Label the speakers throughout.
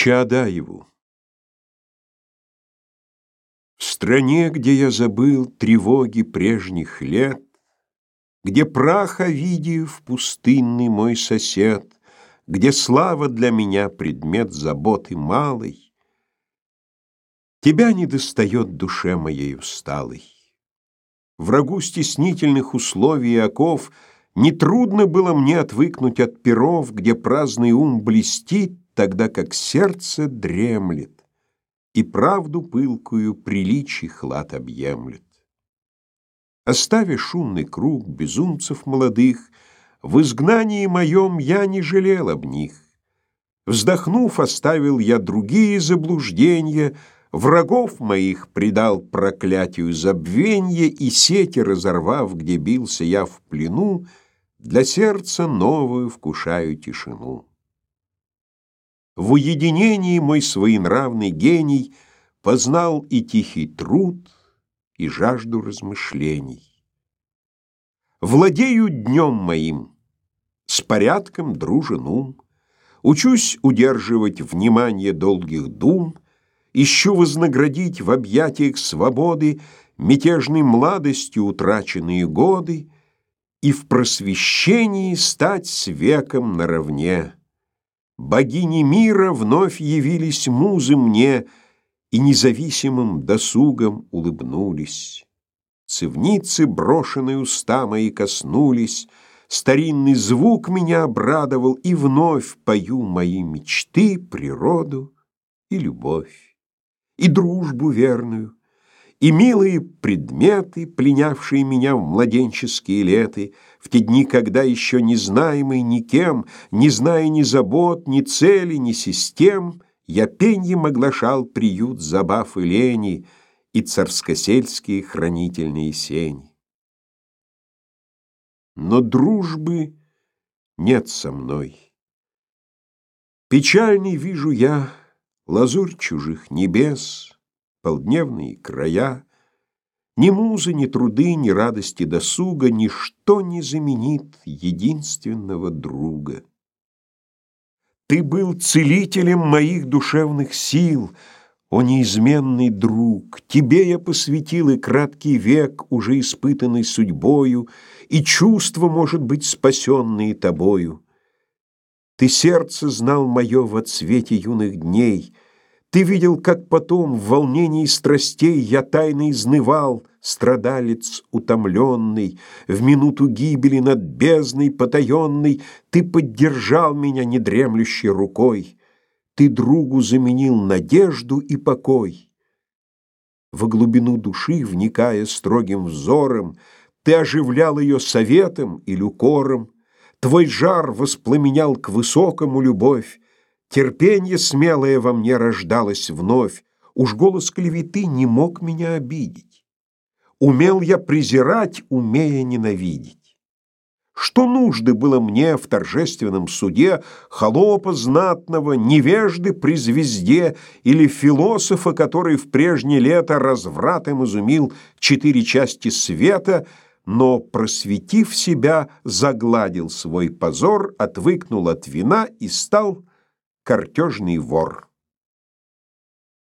Speaker 1: Чаадаеву В стране, где я забыл тревоги прежних лет, Где прах Овидиев пустынный мой сосед, Где слава для меня предмет заботы малой, Тебя недостает душе моей усталой. Врагу стеснительных условий и оков Нетрудно было мне отвыкнуть от перов, Где праздный ум блестит, тогда как сердце дремлет, и правду пылкую приличий хлад объемлет. Оставя шумный круг безумцев молодых, в изгнании моем я не жалел об них. Вздохнув, оставил я другие заблуждения, врагов моих предал проклятию забвенья и сети разорвав, где бился я в плену, для сердца новую вкушаю тишину. В уединении мой своенравный гений Познал и тихий труд, и жажду размышлений. Владею днем моим, с порядком дружен ум, Учусь удерживать внимание долгих дум, Ищу вознаградить в объятиях свободы Мятежной младостью утраченные годы И в просвещении стать с веком наравне. Богини мира вновь явились музы мне И независимым досугом улыбнулись. Цевницы, брошенные уста мои, коснулись, Старинный звук меня обрадовал, И вновь пою мои мечты, природу и любовь, И дружбу верную, и милые предметы, пленявшие меня в младенческие леты, в те дни, когда еще не знаемый никем, не зная ни забот, ни цели, ни систем, я пеньем оглашал приют забав и лени и царскосельские хранительные сени. Но дружбы нет со мной. Печальный вижу я лазурь чужих небес, полдневные края. Ни музы, ни труды, ни радости досуга Ничто не заменит единственного друга. Ты был целителем моих душевных сил, О неизменный друг! Тебе я посвятил и краткий век, Уже испытанный судьбою, И чувства, может быть, спасенные тобою. Ты сердце знал мое во цвете юных дней — ты видел, как потом в волнении страстей я тайно изнывал, страдалец утомленный, в минуту гибели над бездной потаенной ты поддержал меня недремлющей рукой, ты другу заменил надежду и покой. В глубину души, вникая строгим взором, ты оживлял ее советом или укором, твой жар воспламенял к высокому любовь, Терпенье смелое во мне рождалось вновь, Уж голос клеветы не мог меня обидеть. Умел я презирать, умея ненавидеть. Что нужды было мне в торжественном суде Холопа знатного, невежды при звезде Или философа, который в прежнее лето Развратом изумил четыре части света, Но, просветив себя, загладил свой позор, Отвыкнул от вина и стал картежный вор.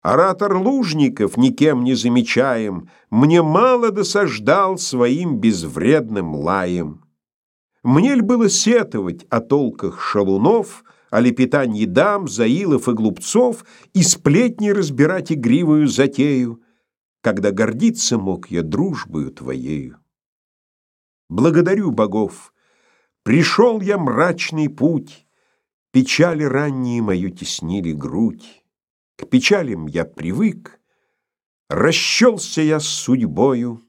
Speaker 1: Оратор Лужников, никем не замечаем, Мне мало досаждал своим безвредным лаем. Мне ль было сетовать о толках шалунов, О лепетанье дам, заилов и глупцов И сплетни разбирать игривую затею, Когда гордиться мог я дружбою твоею. Благодарю богов, пришел я мрачный путь, Печали ранние мою теснили грудь, К печалям я привык, Расчелся я с судьбою.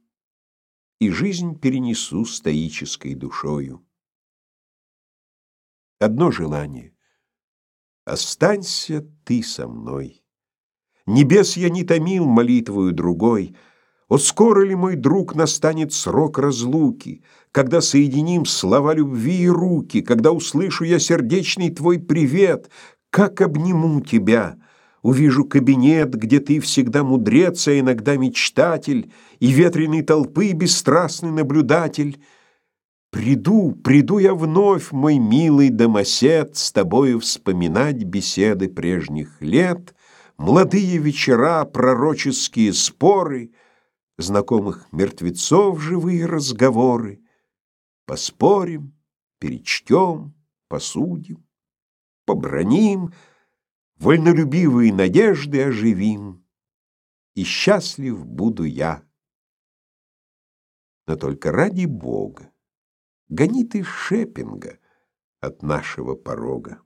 Speaker 1: И жизнь перенесу стоической душою. Одно желание — останься ты со мной. Небес я не томил молитвою другой — о, скоро ли, мой друг, настанет срок разлуки, Когда соединим слова любви и руки, Когда услышу я сердечный твой привет, Как обниму тебя, увижу кабинет, Где ты всегда мудрец, а иногда мечтатель, И ветреной толпы бесстрастный наблюдатель. Приду, приду я вновь, мой милый домосед, С тобою вспоминать беседы прежних лет, Младые вечера, пророческие споры, Знакомых мертвецов живые разговоры. Поспорим, перечтем, посудим, побраним, Вольнолюбивые надежды оживим, И счастлив буду я. Но только ради Бога гони ты Шепинга от нашего порога.